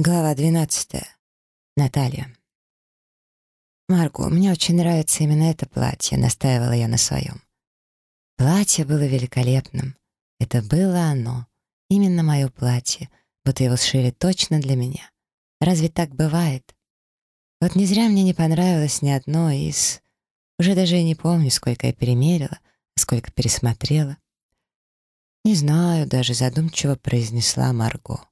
Глава 12. Наталья. «Марго, мне очень нравится именно это платье», — настаивала я на своем. Платье было великолепным. Это было оно. Именно мое платье. Вот его сшили точно для меня. Разве так бывает? Вот не зря мне не понравилось ни одно из... Уже даже и не помню, сколько я перемерила, сколько пересмотрела. Не знаю, даже задумчиво произнесла Марго.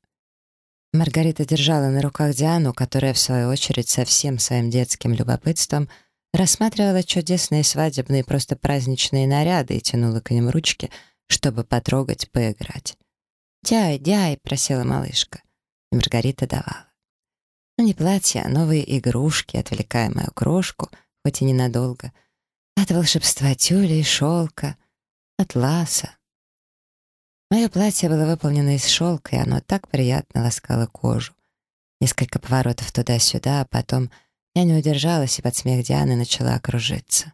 Маргарита держала на руках Диану, которая, в свою очередь, со всем своим детским любопытством рассматривала чудесные свадебные, просто праздничные наряды и тянула к ним ручки, чтобы потрогать, поиграть. «Дяй, дяй!» — просила малышка. И Маргарита давала. Ну, не платье, а новые игрушки, отвлекая мою крошку, хоть и ненадолго, от волшебства тюля и шелка, атласа, Мое платье было выполнено из шелка, и оно так приятно ласкало кожу. Несколько поворотов туда-сюда, а потом я не удержалась и под смех Дианы начала окружиться.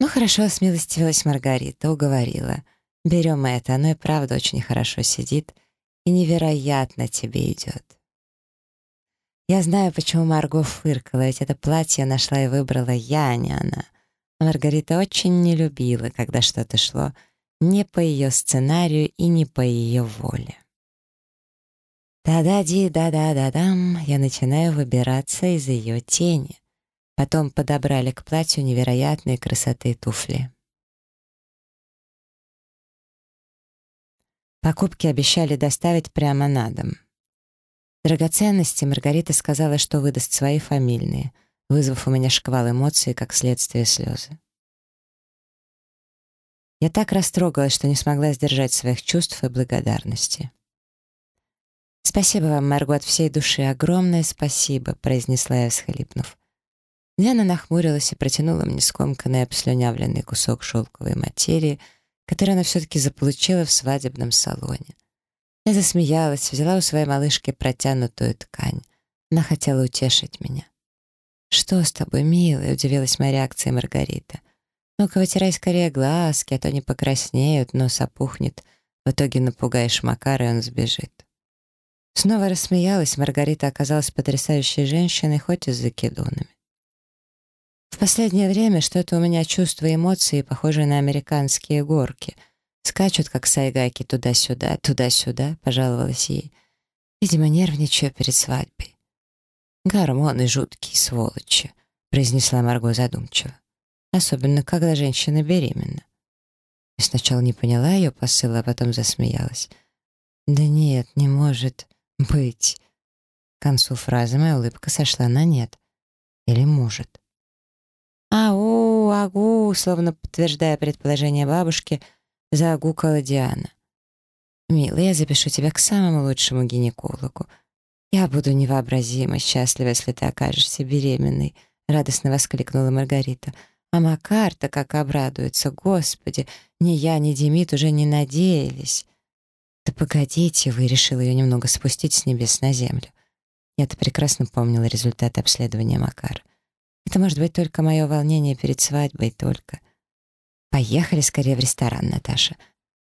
Ну хорошо, смилостивилась Маргарита, уговорила. Берем это, оно и правда очень хорошо сидит и невероятно тебе идет. Я знаю, почему Марго фыркала, ведь это платье нашла и выбрала я, а не она. Маргарита очень не любила, когда что-то шло не по ее сценарию и не по ее воле. Да-да-ди, да-да-да-дам, я начинаю выбираться из ее тени. Потом подобрали к платью невероятной красоты туфли. Покупки обещали доставить прямо на дом. Драгоценности Маргарита сказала, что выдаст свои фамильные, вызвав у меня шквал эмоций, как следствие слезы. Я так растрогалась, что не смогла сдержать своих чувств и благодарности. «Спасибо вам, Марго, от всей души. Огромное спасибо», — произнесла я, всхлипнув. Диана нахмурилась и протянула мне скомканный обслюнявленный кусок шелковой материи, который она все-таки заполучила в свадебном салоне. Я засмеялась, взяла у своей малышки протянутую ткань. Она хотела утешить меня. «Что с тобой, милая?» — удивилась моя реакция Маргарита. Ну-ка, вытирай скорее глазки, а то не покраснеют, нос опухнет. В итоге напугаешь Макара, и он сбежит. Снова рассмеялась, Маргарита оказалась потрясающей женщиной, хоть и с закидонами. В последнее время что-то у меня чувства и эмоции, похожие на американские горки. Скачут, как сайгайки, туда-сюда, туда-сюда, пожаловалась ей. Видимо, нервничаю перед свадьбой. «Гормоны жуткие, сволочи», — произнесла Марго задумчиво особенно когда женщина беременна. Я сначала не поняла ее посыла, а потом засмеялась. «Да нет, не может быть». К концу фразы моя улыбка сошла на «нет». Или «может». «Ау, агу», словно подтверждая предположение бабушки, загукала Диана. «Милый, я запишу тебя к самому лучшему гинекологу. Я буду невообразимо счастлива, если ты окажешься беременной», — радостно воскликнула Маргарита. А Макар-то как обрадуется, Господи, ни я, ни Демид уже не надеялись. Да погодите вы, решил ее немного спустить с небес на землю. Я-то прекрасно помнила результаты обследования Макара. Это может быть только мое волнение перед свадьбой, только. Поехали скорее в ресторан, Наташа.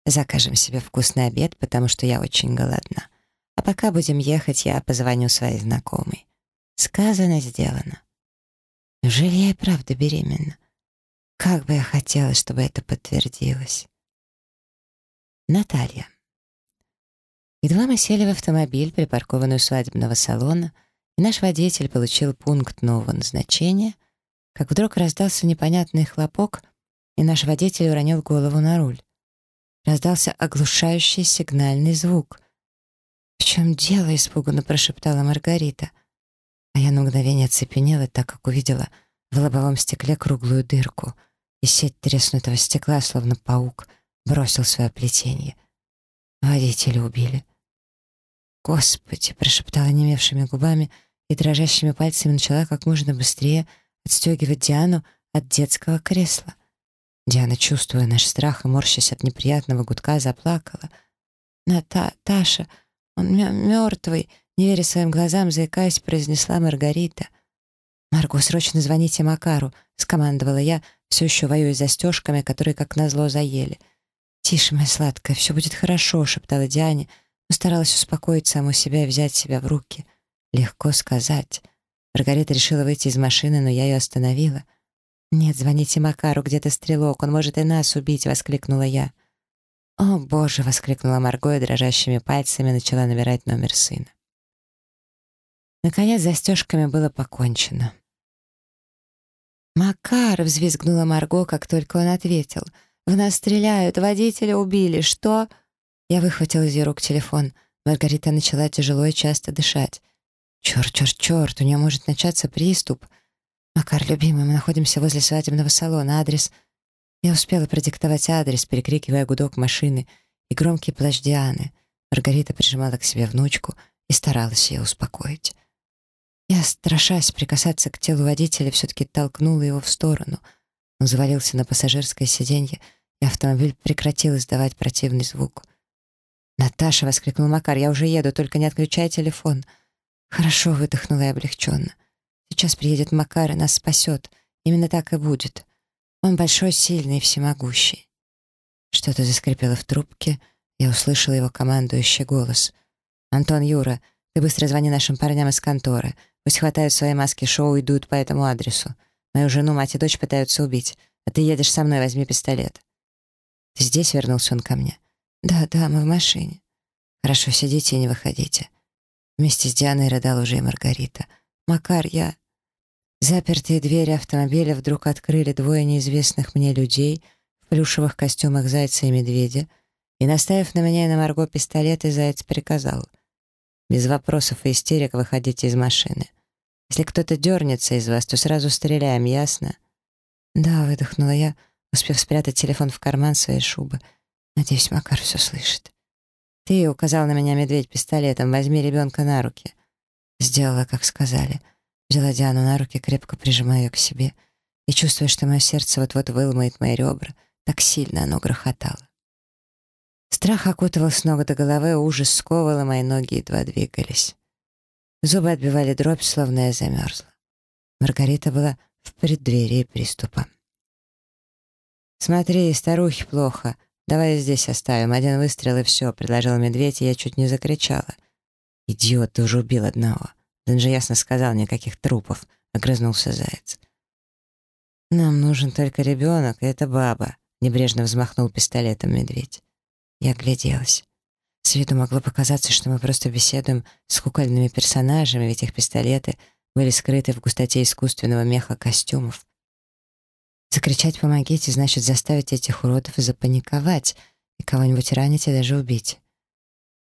Закажем себе вкусный обед, потому что я очень голодна. А пока будем ехать, я позвоню своей знакомой. Сказано, сделано. Неужели я и правда беременна? Как бы я хотела, чтобы это подтвердилось. Наталья. Едва мы сели в автомобиль, припаркованный у свадебного салона, и наш водитель получил пункт нового назначения, как вдруг раздался непонятный хлопок, и наш водитель уронил голову на руль. Раздался оглушающий сигнальный звук. «В чем дело?» — испуганно прошептала Маргарита. А я на мгновение оцепенела, так как увидела — в лобовом стекле круглую дырку, и сеть треснутого стекла, словно паук, бросил свое плетение. Водителя убили. «Господи!» — прошептала немевшими губами и дрожащими пальцами начала как можно быстрее отстегивать Диану от детского кресла. Диана, чувствуя наш страх и морщась от неприятного гудка, заплакала. «Наташа, он мертвый!» — не веря своим глазам, заикаясь, произнесла Маргарита. «Марго, срочно звоните Макару», — скомандовала я, все еще воюя застежками, которые, как назло, заели. «Тише, моя сладкая, все будет хорошо», — шептала Диане, но старалась успокоить саму себя и взять себя в руки. Легко сказать. Маргарита решила выйти из машины, но я ее остановила. «Нет, звоните Макару, где-то стрелок, он может и нас убить», — воскликнула я. «О, Боже!» — воскликнула Марго и дрожащими пальцами начала набирать номер сына. Наконец, застежками было покончено. «Макар!» — взвизгнула Марго, как только он ответил. «В нас стреляют! Водителя убили! Что?» Я выхватила из ее рук телефон. Маргарита начала тяжело и часто дышать. «Черт, черт, черт! У нее может начаться приступ!» «Макар, любимый, мы находимся возле свадебного салона. Адрес...» Я успела продиктовать адрес, перекрикивая гудок машины и громкий плач Дианы. Маргарита прижимала к себе внучку и старалась ее успокоить. Я, страшась прикасаться к телу водителя, все-таки толкнула его в сторону. Он завалился на пассажирское сиденье, и автомобиль прекратил издавать противный звук. «Наташа!» — воскликнул Макар. «Я уже еду, только не отключай телефон». «Хорошо», — выдохнула я облегченно. «Сейчас приедет Макар и нас спасет. Именно так и будет. Он большой, сильный и всемогущий». Что-то заскрипело в трубке, я услышала его командующий голос. «Антон, Юра, ты быстро звони нашим парням из конторы. Пусть хватают свои маски шоу и идут по этому адресу. Мою жену, мать и дочь пытаются убить. А ты едешь со мной, возьми пистолет». «Ты здесь?» — вернулся он ко мне. «Да, да, мы в машине». «Хорошо, сидите и не выходите». Вместе с Дианой рыдала уже и Маргарита. «Макар, я...» Запертые двери автомобиля вдруг открыли двое неизвестных мне людей в плюшевых костюмах зайца и медведя, и, наставив на меня и на Марго пистолет, и заяц приказал. «Без вопросов и истерик выходите из машины. Если кто-то дернется из вас, то сразу стреляем, ясно?» «Да», — выдохнула я, успев спрятать телефон в карман своей шубы. «Надеюсь, Макар все слышит». «Ты», — указал на меня медведь пистолетом, — «возьми ребенка на руки». Сделала, как сказали. Взяла Диану на руки, крепко прижимая ее к себе, и чувствуя, что мое сердце вот-вот выломает мои ребра, так сильно оно грохотало. Страх окутывал с ног до головы, ужас сковывал, мои ноги едва двигались. Зубы отбивали дробь, словно я замерзла. Маргарита была в преддверии приступа. «Смотри, старухе плохо. Давай здесь оставим. Один выстрел и все», — предложил медведь, и я чуть не закричала. «Идиот, ты уже убил одного. Он же ясно сказал, никаких трупов», — огрызнулся заяц. «Нам нужен только ребенок, и эта баба», — небрежно взмахнул пистолетом медведь. Я огляделась. С виду могло показаться, что мы просто беседуем с кукольными персонажами, ведь их пистолеты были скрыты в густоте искусственного меха костюмов. Закричать «помогите» значит заставить этих уродов запаниковать и кого-нибудь ранить и даже убить.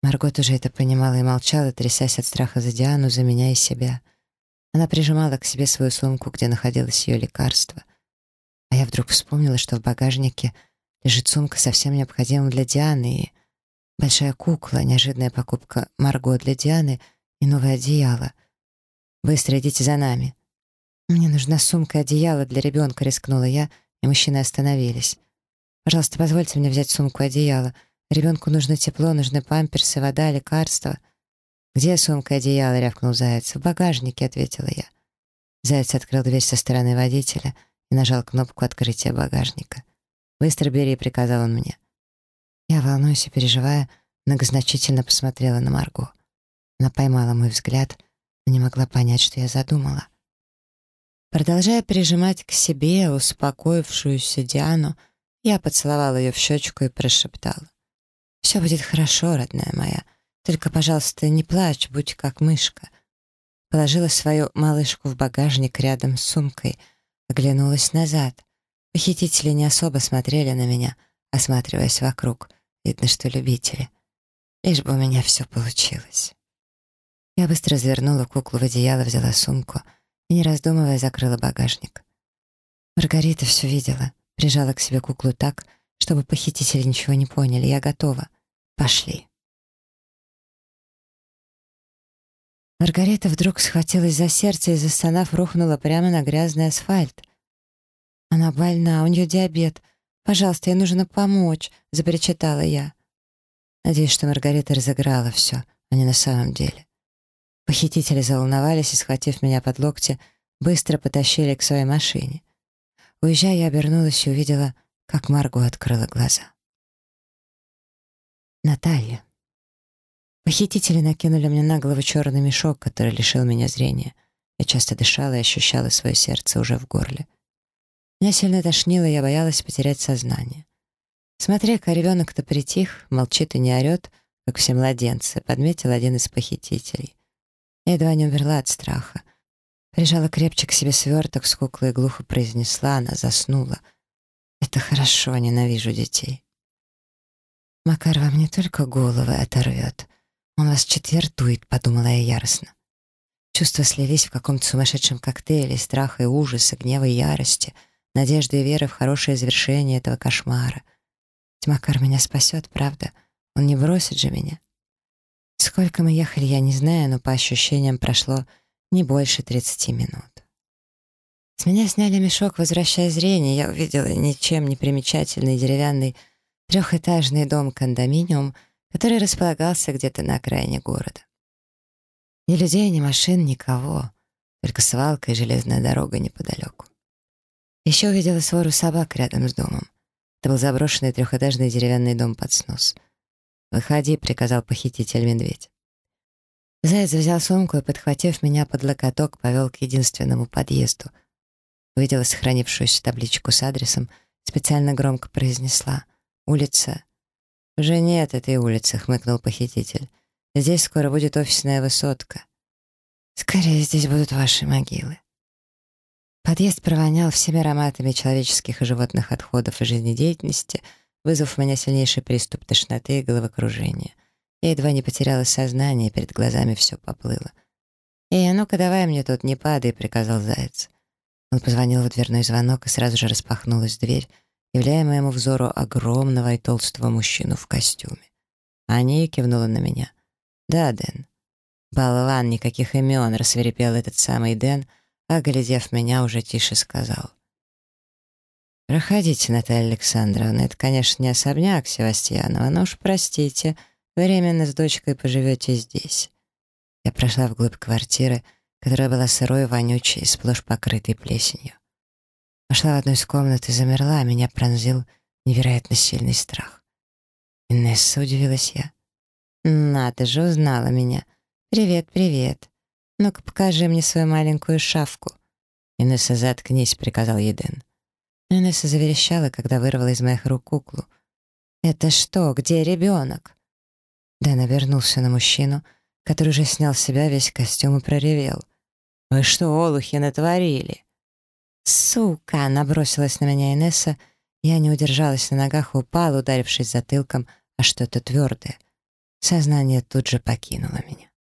Маргот уже это понимала и молчала, трясясь от страха за Диану, за меня и себя. Она прижимала к себе свою сумку, где находилось ее лекарство. А я вдруг вспомнила, что в багажнике лежит сумка совсем необходимым для Дианы и Большая кукла, неожиданная покупка Марго для Дианы и новое одеяло. «Быстро идите за нами». «Мне нужна сумка и одеяло для ребенка», — рискнула я, и мужчины остановились. «Пожалуйста, позвольте мне взять сумку и одеяло. Ребенку нужно тепло, нужны памперсы, вода, лекарства». «Где сумка и одеяло?» — рявкнул Заяц. «В багажнике», — ответила я. Заяц открыл дверь со стороны водителя и нажал кнопку открытия багажника. «Быстро бери», — приказал он мне. Я, волнуюсь и переживая, многозначительно посмотрела на Марго. Она поймала мой взгляд, но не могла понять, что я задумала. Продолжая прижимать к себе успокоившуюся Диану, я поцеловала ее в щечку и прошептала. «Все будет хорошо, родная моя. Только, пожалуйста, не плачь, будь как мышка». Положила свою малышку в багажник рядом с сумкой, оглянулась назад. Похитители не особо смотрели на меня — осматриваясь вокруг. Видно, что любители. Лишь бы у меня все получилось. Я быстро развернула куклу в одеяло, взяла сумку и, не раздумывая, закрыла багажник. Маргарита все видела, прижала к себе куклу так, чтобы похитители ничего не поняли. Я готова. Пошли. Маргарита вдруг схватилась за сердце и, застонав, рухнула прямо на грязный асфальт. Она больна, у нее диабет — «Пожалуйста, ей нужно помочь», — запричитала я. Надеюсь, что Маргарита разыграла все, а не на самом деле. Похитители заволновались и, схватив меня под локти, быстро потащили к своей машине. Уезжая, я обернулась и увидела, как Марго открыла глаза. Наталья. Похитители накинули мне на голову черный мешок, который лишил меня зрения. Я часто дышала и ощущала свое сердце уже в горле. Меня сильно тошнило, я боялась потерять сознание. Смотри-ка, ребенок-то притих, молчит и не орет, как все младенцы, подметил один из похитителей. Я едва не умерла от страха. Прижала крепче к себе сверток с куклой и глухо произнесла, она заснула. «Это хорошо, ненавижу детей». «Макар вам не только головы оторвет, он вас четвертует», — подумала я яростно. Чувства слились в каком-то сумасшедшем коктейле страха и ужаса, гнева и ярости, надежды и веры в хорошее завершение этого кошмара. Тьмакар меня спасет, правда? Он не бросит же меня. Сколько мы ехали, я не знаю, но по ощущениям прошло не больше 30 минут. С меня сняли мешок, возвращая зрение. Я увидела ничем не примечательный деревянный трехэтажный дом-кондоминиум, который располагался где-то на окраине города. Ни людей, ни машин, никого. Только свалка и железная дорога неподалеку. Еще увидела свору собак рядом с домом. Это был заброшенный трехэтажный деревянный дом под снос. «Выходи», — приказал похититель-медведь. Заяц взял сумку и, подхватив меня под локоток, повел к единственному подъезду. Увидела сохранившуюся табличку с адресом, специально громко произнесла «Улица». «Уже нет этой улицы», — хмыкнул похититель. Здесь скоро будет офисная высотка. Скорее, здесь будут ваши могилы. Подъезд провонял всеми ароматами человеческих и животных отходов и жизнедеятельности, вызвав у меня сильнейший приступ тошноты и головокружения. Я едва не потеряла сознание, перед глазами все поплыло. «Эй, а ну-ка давай мне тут не падай», — приказал Заяц. Он позвонил в дверной звонок, и сразу же распахнулась дверь, являя моему взору огромного и толстого мужчину в костюме. Аня кивнула на меня — «Да, Дэн». «Болван, никаких имен», — рассверепел этот самый Дэн, а, глядев меня, уже тише сказал. «Проходите, Наталья Александровна, это, конечно, не особняк Севастьянова, но уж простите, временно с дочкой поживете здесь». Я прошла вглубь квартиры, которая была сырой, вонючей, сплошь покрытой плесенью. Вошла в одну из комнат и замерла, а меня пронзил невероятно сильный страх. «Инесса», — удивилась я. «Надо же, узнала меня. Привет, привет. Ну-ка, покажи мне свою маленькую шавку». «Инесса, заткнись», — приказал Еден. Но Инесса заверещала, когда вырвала из моих рук куклу. «Это что? Где ребенок?» Дэн обернулся на мужчину, который уже снял с себя весь костюм и проревел. «Вы что, олухи, натворили?» «Сука!» — набросилась на меня Инесса. Я не удержалась на ногах и упала, ударившись затылком о что-то твердое. Сознание тут же покинуло меня.